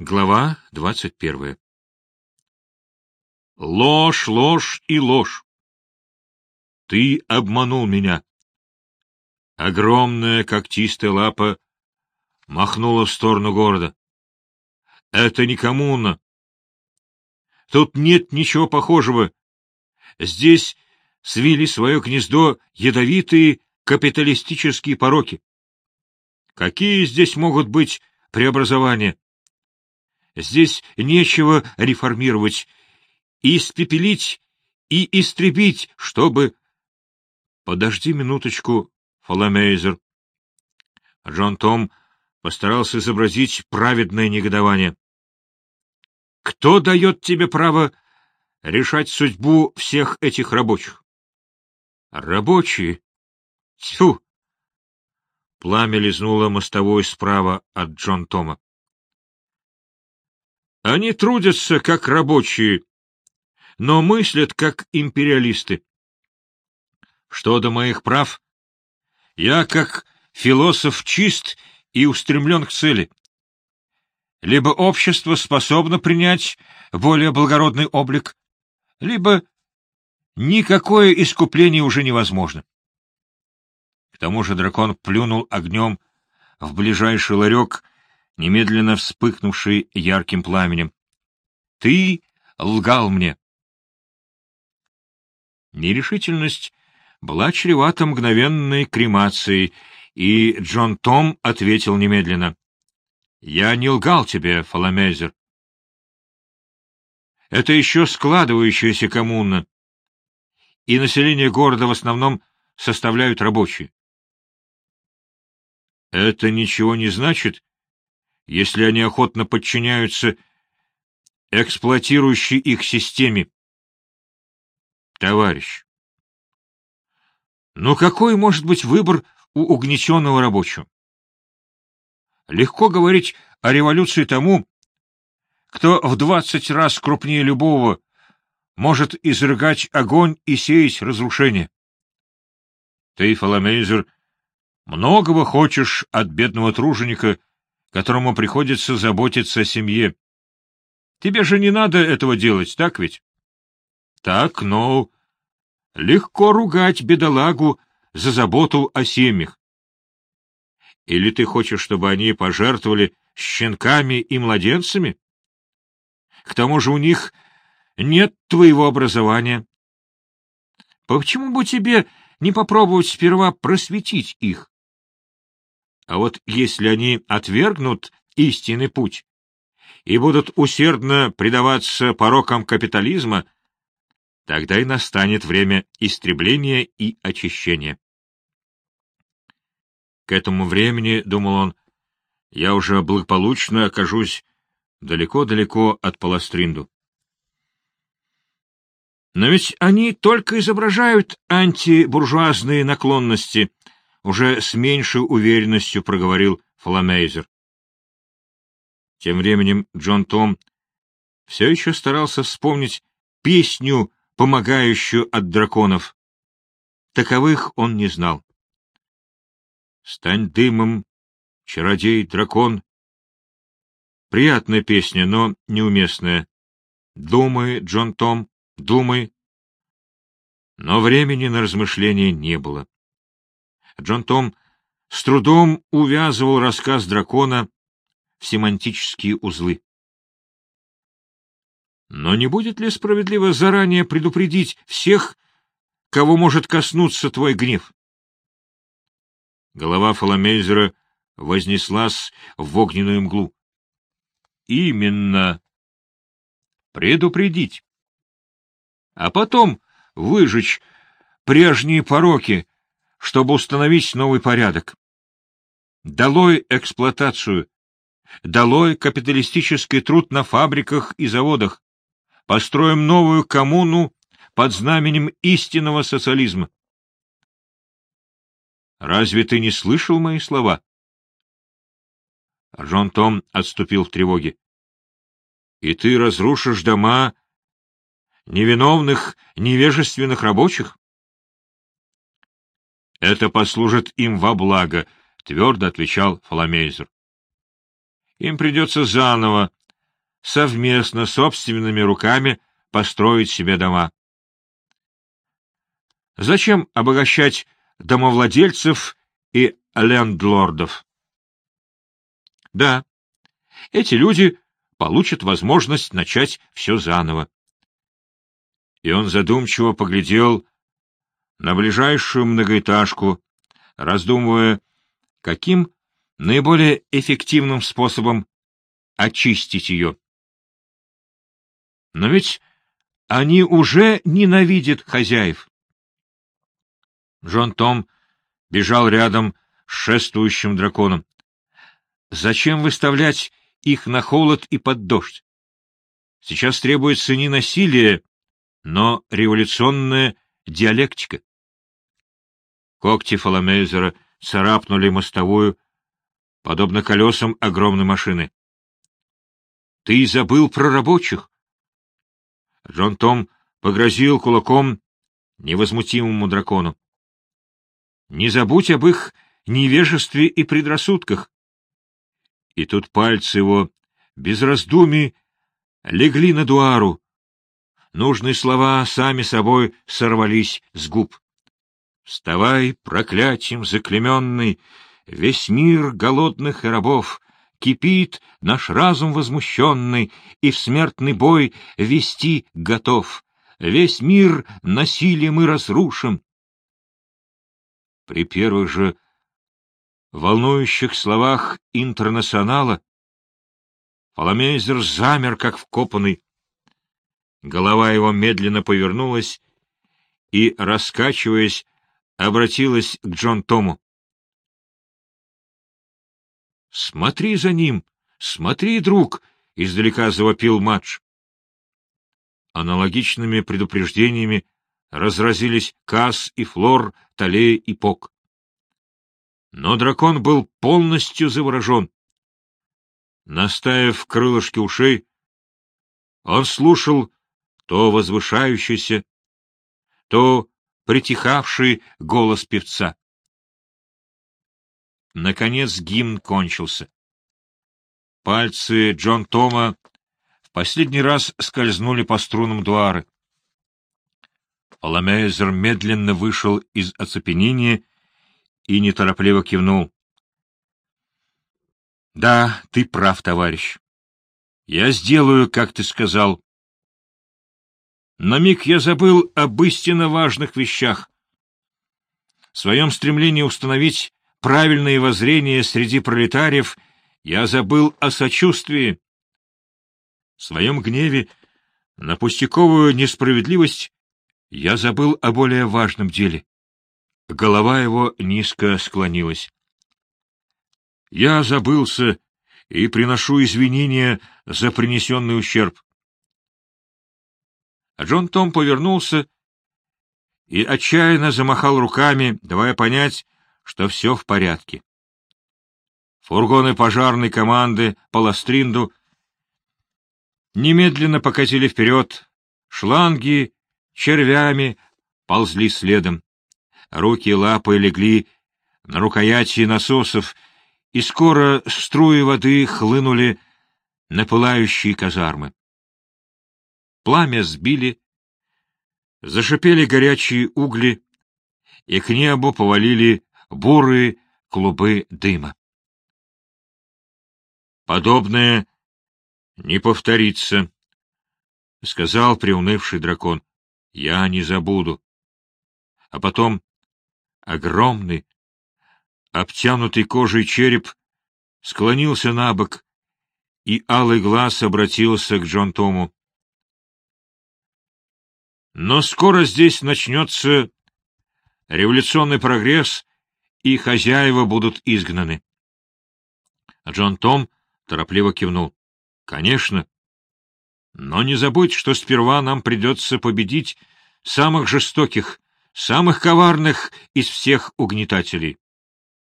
Глава двадцать первая Ложь, ложь и ложь. Ты обманул меня. Огромная когтистая лапа махнула в сторону города. Это не коммуна. Тут нет ничего похожего. Здесь свили свое гнездо ядовитые капиталистические пороки. Какие здесь могут быть преобразования? Здесь нечего реформировать, испепелить и истребить, чтобы... Подожди минуточку, Фоломейзер. Джон Том постарался изобразить праведное негодование. Кто дает тебе право решать судьбу всех этих рабочих? Рабочие? Тьфу! Пламя лизнуло мостовой справа от Джон Тома. Они трудятся, как рабочие, но мыслят, как империалисты. Что до моих прав, я, как философ, чист и устремлен к цели. Либо общество способно принять более благородный облик, либо никакое искупление уже невозможно. К тому же дракон плюнул огнем в ближайший ларек немедленно вспыхнувший ярким пламенем. — Ты лгал мне. Нерешительность была чревата мгновенной кремацией, и Джон Том ответил немедленно. — Я не лгал тебе, Фоломезер. Это еще складывающаяся коммуна, и население города в основном составляют рабочие. Это ничего не значит, если они охотно подчиняются эксплуатирующей их системе. Товарищ, ну какой может быть выбор у угнетенного рабочего? Легко говорить о революции тому, кто в двадцать раз крупнее любого может изрыгать огонь и сеять разрушение. Ты, Фоломейзер, многого хочешь от бедного труженика, которому приходится заботиться о семье. Тебе же не надо этого делать, так ведь? Так, но легко ругать бедолагу за заботу о семьях. Или ты хочешь, чтобы они пожертвовали щенками и младенцами? К тому же у них нет твоего образования. Почему бы тебе не попробовать сперва просветить их? А вот если они отвергнут истинный путь и будут усердно предаваться порокам капитализма, тогда и настанет время истребления и очищения. К этому времени, — думал он, — я уже благополучно окажусь далеко-далеко от Паластринду. Но ведь они только изображают антибуржуазные наклонности, уже с меньшей уверенностью проговорил Фоломейзер. Тем временем Джон Том все еще старался вспомнить песню, помогающую от драконов. Таковых он не знал. «Стань дымом, чародей-дракон». Приятная песня, но неуместная. Думай, Джон Том, думай. Но времени на размышления не было. Джон Том с трудом увязывал рассказ дракона в семантические узлы. Но не будет ли справедливо заранее предупредить всех, кого может коснуться твой гнев? Голова Фоломейзера вознеслась в огненную мглу. Именно. Предупредить. А потом выжечь прежние пороки, чтобы установить новый порядок. Долой эксплуатацию, долой капиталистический труд на фабриках и заводах. Построим новую коммуну под знаменем истинного социализма. Разве ты не слышал мои слова? Джон Том отступил в тревоге. И ты разрушишь дома невиновных, невежественных рабочих? — Это послужит им во благо, — твердо отвечал Фоломейзер. — Им придется заново совместно собственными руками построить себе дома. Зачем обогащать домовладельцев и лендлордов? Да, эти люди получат возможность начать все заново. И он задумчиво поглядел на ближайшую многоэтажку, раздумывая, каким наиболее эффективным способом очистить ее. Но ведь они уже ненавидят хозяев. Джон Том бежал рядом с шествующим драконом. Зачем выставлять их на холод и под дождь? Сейчас требуется не насилие, но революционная диалектика. Когти Фоломейзера царапнули мостовую, подобно колесам огромной машины. — Ты забыл про рабочих? Джон Том погрозил кулаком невозмутимому дракону. — Не забудь об их невежестве и предрассудках. И тут пальцы его, без раздумий, легли на дуару. Нужные слова сами собой сорвались с губ. Вставай, проклятием заклеменный, весь мир голодных и рабов, кипит наш разум возмущенный, и в смертный бой вести готов. Весь мир насилием мы разрушим. При первых же волнующих словах интернационала Фоломейзер замер, как вкопанный. Голова его медленно повернулась и, раскачиваясь, обратилась к Джон Тому. — Смотри за ним! Смотри, друг! — издалека завопил матч. Аналогичными предупреждениями разразились Касс и Флор, Талей и Пок. Но дракон был полностью заворожен. Наставив в крылышке ушей, он слушал то возвышающийся, то притихавший голос певца. Наконец гимн кончился. Пальцы Джон Тома в последний раз скользнули по струнам дуары. Ламейзер медленно вышел из оцепенения и неторопливо кивнул. — Да, ты прав, товарищ. Я сделаю, как ты сказал. На миг я забыл об истинно важных вещах. В своем стремлении установить правильное воззрение среди пролетариев я забыл о сочувствии. В своем гневе на пустяковую несправедливость я забыл о более важном деле. Голова его низко склонилась. Я забылся и приношу извинения за принесенный ущерб. А Джон Том повернулся и отчаянно замахал руками, давая понять, что все в порядке. Фургоны пожарной команды по Ластринду немедленно покатили вперед, шланги червями ползли следом. Руки и лапы легли на рукояти насосов, и скоро струи воды хлынули на пылающие казармы. Пламя сбили, зашипели горячие угли, и к небу повалили бурые клубы дыма. Подобное не повторится, — сказал приунывший дракон. — Я не забуду. А потом огромный, обтянутый кожей череп склонился на бок, и алый глаз обратился к Джон Тому. Но скоро здесь начнется революционный прогресс, и хозяева будут изгнаны. Джон Том торопливо кивнул. — Конечно. Но не забудь, что сперва нам придется победить самых жестоких, самых коварных из всех угнетателей.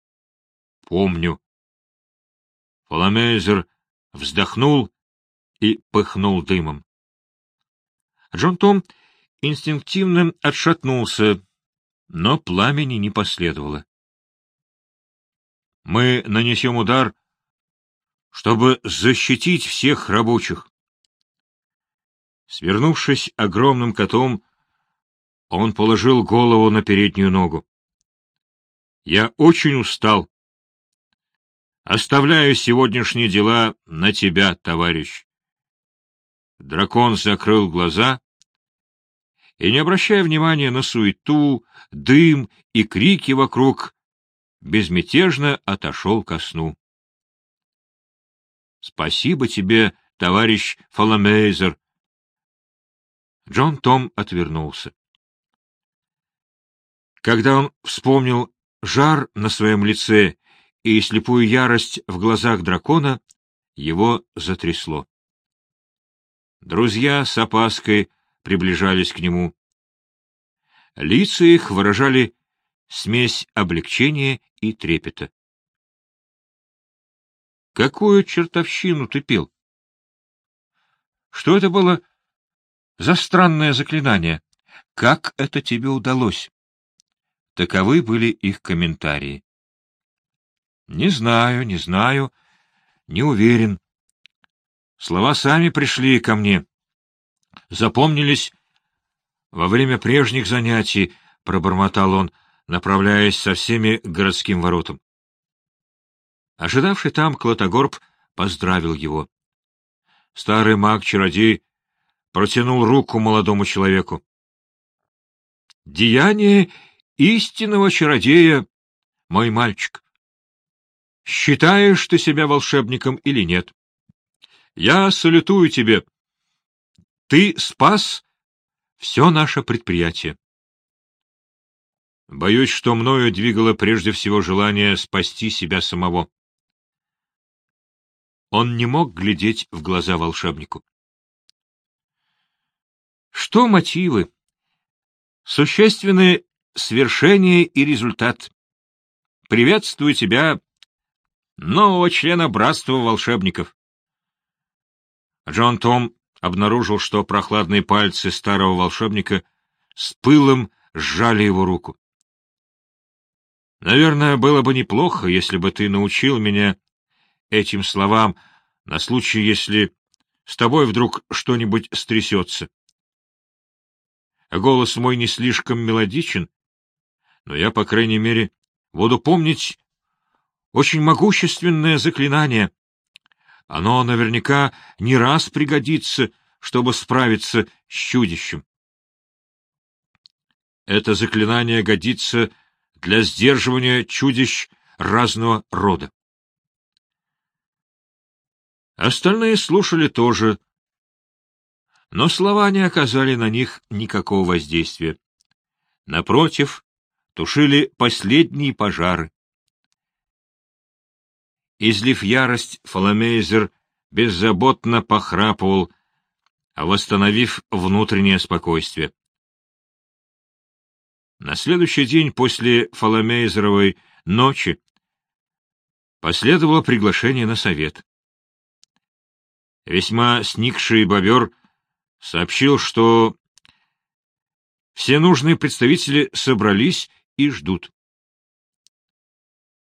— Помню. Фоломейзер вздохнул и пыхнул дымом. Джон Том инстинктивно отшатнулся, но пламени не последовало. Мы нанесем удар, чтобы защитить всех рабочих. Свернувшись огромным котом, он положил голову на переднюю ногу. Я очень устал. Оставляю сегодняшние дела на тебя, товарищ. Дракон закрыл глаза и, не обращая внимания на суету, дым и крики вокруг, безмятежно отошел ко сну. — Спасибо тебе, товарищ Фоломейзер. Джон Том отвернулся. Когда он вспомнил жар на своем лице и слепую ярость в глазах дракона, его затрясло. Друзья с опаской приближались к нему. Лица их выражали смесь облегчения и трепета. — Какую чертовщину ты пил? — Что это было за странное заклинание? Как это тебе удалось? Таковы были их комментарии. — Не знаю, не знаю, не уверен. Слова сами пришли ко мне. Запомнились во время прежних занятий, — пробормотал он, направляясь со всеми к городским воротам. Ожидавший там Клотогорб поздравил его. Старый маг-чародей протянул руку молодому человеку. — Деяние истинного чародея, мой мальчик. Считаешь ты себя волшебником или нет? Я салютую тебе. Ты спас все наше предприятие. Боюсь, что мною двигало прежде всего желание спасти себя самого. Он не мог глядеть в глаза волшебнику. Что мотивы? Существенные свершение и результат. Приветствую тебя, нового члена Братства волшебников. Джон Том обнаружил, что прохладные пальцы старого волшебника с пылом сжали его руку. Наверное, было бы неплохо, если бы ты научил меня этим словам на случай, если с тобой вдруг что-нибудь стрясется. Голос мой не слишком мелодичен, но я, по крайней мере, буду помнить очень могущественное заклинание, оно наверняка не раз пригодится, чтобы справиться с чудищем. Это заклинание годится для сдерживания чудищ разного рода. Остальные слушали тоже, но слова не оказали на них никакого воздействия. Напротив, тушили последние пожары. Излив ярость, Фоломейзер беззаботно похрапывал, восстановив внутреннее спокойствие. На следующий день после Фоломейзеровой ночи последовало приглашение на совет. Весьма сникший бобер сообщил, что все нужные представители собрались и ждут.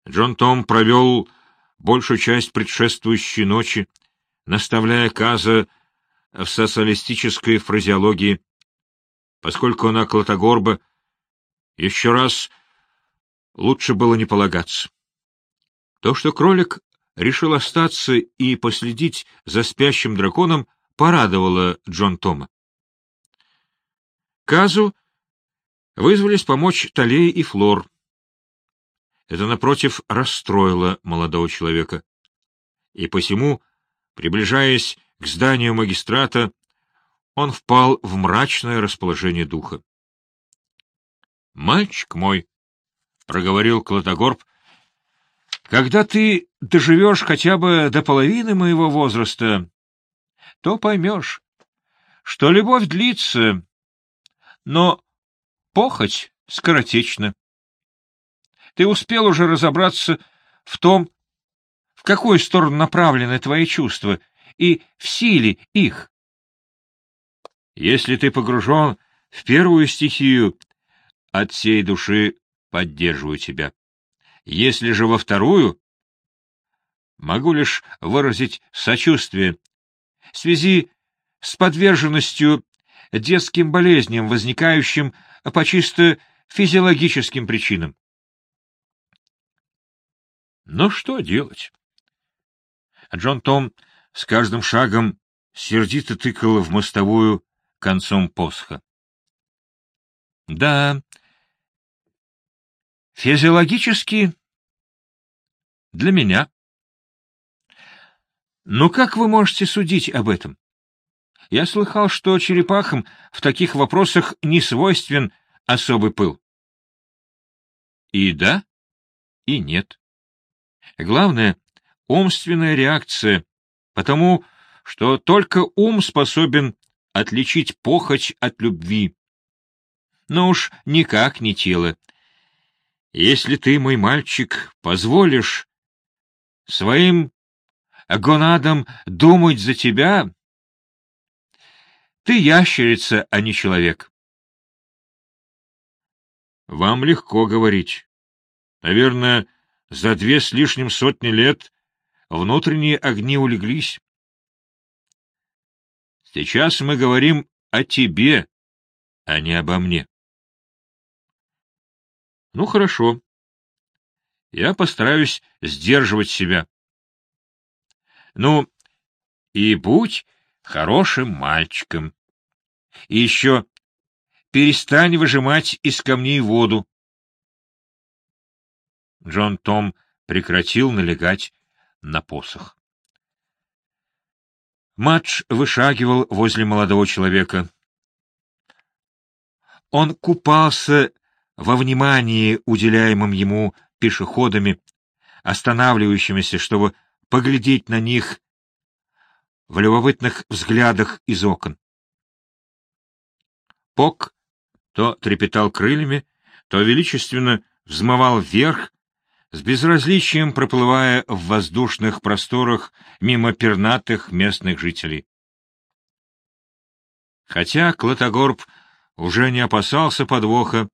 Джон Том провел большую часть предшествующей ночи, наставляя Каза в социалистической фразеологии, поскольку на Клотогорба еще раз лучше было не полагаться. То, что кролик решил остаться и последить за спящим драконом, порадовало Джон Тома. Казу вызвались помочь Талей и Флор. Это, напротив, расстроило молодого человека. И посему, приближаясь к зданию магистрата, он впал в мрачное расположение духа. — Мальчик мой, — проговорил Клотогорб, — когда ты доживешь хотя бы до половины моего возраста, то поймешь, что любовь длится, но похоть скоротечна. Ты успел уже разобраться в том, в какую сторону направлены твои чувства и в силе их. Если ты погружен в первую стихию, от всей души поддерживаю тебя. Если же во вторую, могу лишь выразить сочувствие в связи с подверженностью детским болезням, возникающим по чисто физиологическим причинам. Но что делать? Джон Том с каждым шагом сердито тыкал в мостовую концом посоха. Да, физиологически для меня. Но как вы можете судить об этом? Я слыхал, что черепахам в таких вопросах не свойствен особый пыл. И да, и нет. Главное — умственная реакция, потому что только ум способен отличить похоть от любви. Но уж никак не тело. Если ты, мой мальчик, позволишь своим гонадам думать за тебя, ты ящерица, а не человек. Вам легко говорить. Наверное, за две с лишним сотни лет внутренние огни улеглись. Сейчас мы говорим о тебе, а не обо мне. Ну, хорошо. Я постараюсь сдерживать себя. Ну, и будь хорошим мальчиком. И еще перестань выжимать из камней воду. Джон Том прекратил налегать на посох. Мадж вышагивал возле молодого человека. Он купался во внимании, уделяемом ему пешеходами, останавливающимися, чтобы поглядеть на них в любопытных взглядах из окон. Пок то трепетал крыльями, то величественно взмывал вверх, с безразличием проплывая в воздушных просторах мимо пернатых местных жителей. Хотя Клотогорб уже не опасался подвоха,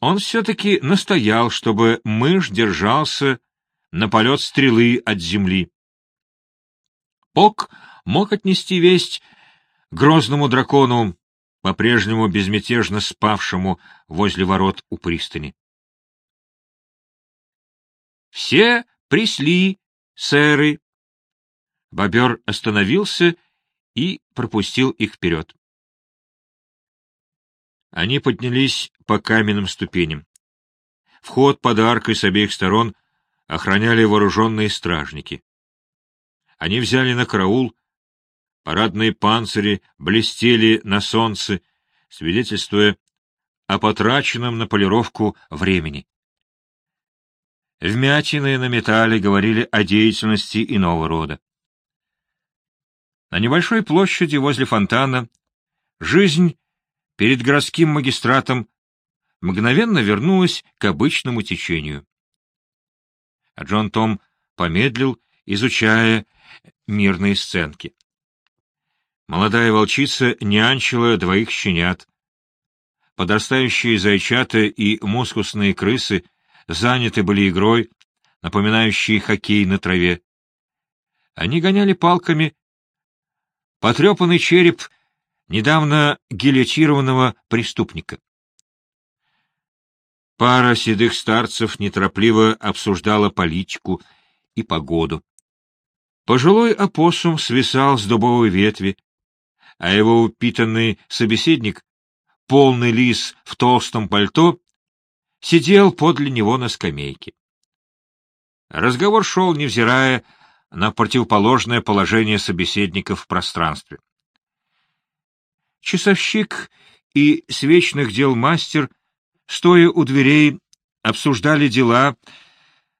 он все-таки настоял, чтобы мышь держался на полет стрелы от земли. Пок мог отнести весть грозному дракону, по-прежнему безмятежно спавшему возле ворот у пристани. «Все присли, сэры!» Бобер остановился и пропустил их вперед. Они поднялись по каменным ступеням. Вход под аркой с обеих сторон охраняли вооруженные стражники. Они взяли на караул, парадные панцири блестели на солнце, свидетельствуя о потраченном на полировку времени. Вмятины на металле говорили о деятельности иного рода. На небольшой площади возле фонтана жизнь перед городским магистратом мгновенно вернулась к обычному течению. А Джон Том помедлил, изучая мирные сценки. Молодая волчица нянчила двоих щенят. Подрастающие зайчата и мускусные крысы — заняты были игрой, напоминающей хоккей на траве. Они гоняли палками потрепанный череп недавно гильотированного преступника. Пара седых старцев неторопливо обсуждала политику и погоду. Пожилой опоссум свисал с дубовой ветви, а его упитанный собеседник, полный лис в толстом пальто, сидел подле него на скамейке. Разговор шел, невзирая на противоположное положение собеседников в пространстве. Часовщик и свечных дел мастер, стоя у дверей, обсуждали дела,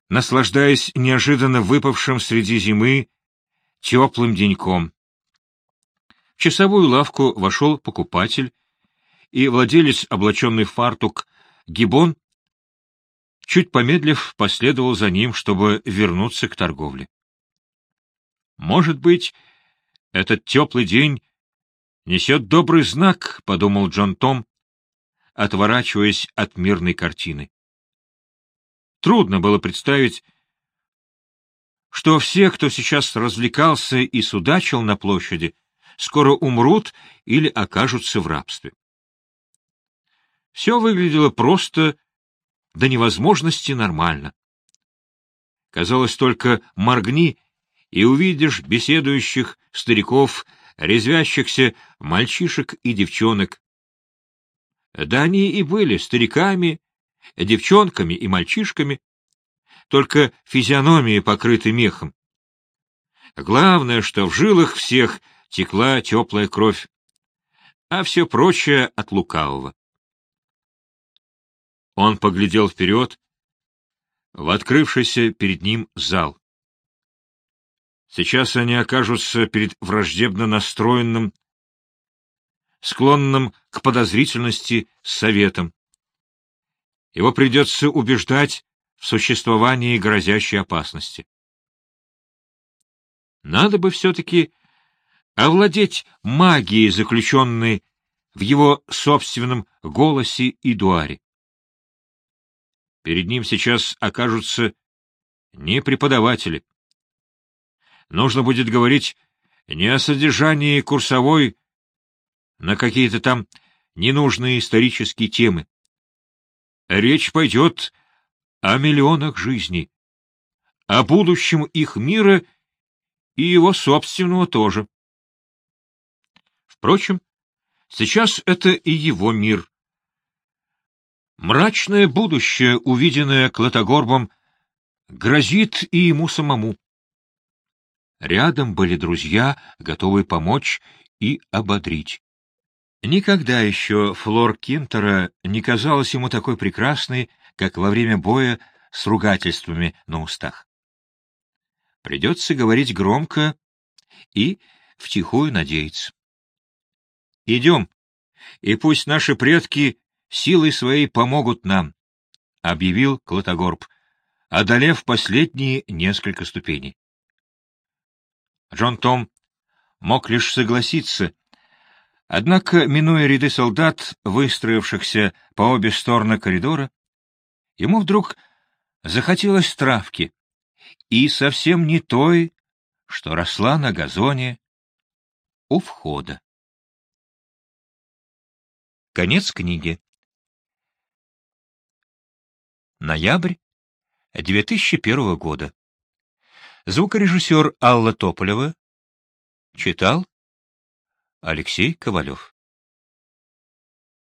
наслаждаясь неожиданно выпавшим среди зимы теплым деньком. В часовую лавку вошел покупатель, и владелец, облаченный фартук, Гибон, чуть помедлив, последовал за ним, чтобы вернуться к торговле. «Может быть, этот теплый день несет добрый знак», — подумал Джон Том, отворачиваясь от мирной картины. Трудно было представить, что все, кто сейчас развлекался и судачил на площади, скоро умрут или окажутся в рабстве. Все выглядело просто до невозможности нормально. Казалось, только моргни, и увидишь беседующих стариков, резвящихся мальчишек и девчонок. Да они и были стариками, девчонками и мальчишками, только физиономии покрыты мехом. Главное, что в жилах всех текла теплая кровь, а все прочее от лукавого. Он поглядел вперед, в открывшийся перед ним зал. Сейчас они окажутся перед враждебно настроенным, склонным к подозрительности советом. Его придется убеждать в существовании грозящей опасности. Надо бы все-таки овладеть магией, заключенной в его собственном голосе и дуаре. Перед ним сейчас окажутся не преподаватели. Нужно будет говорить не о содержании курсовой на какие-то там ненужные исторические темы. Речь пойдет о миллионах жизней, о будущем их мира и его собственного тоже. Впрочем, сейчас это и его мир, Мрачное будущее, увиденное Клотогорбом, грозит и ему самому. Рядом были друзья, готовые помочь и ободрить. Никогда еще Флор Кинтера не казалась ему такой прекрасной, как во время боя с ругательствами на устах. Придется говорить громко и втихую надеяться. Идем, и пусть наши предки силой своей помогут нам, — объявил Клотогорб, одолев последние несколько ступеней. Джон Том мог лишь согласиться, однако, минуя ряды солдат, выстроившихся по обе стороны коридора, ему вдруг захотелось травки, и совсем не той, что росла на газоне у входа. Конец книги. Ноябрь 2001 года. Звукорежиссер Алла Тополева читал Алексей Ковалев.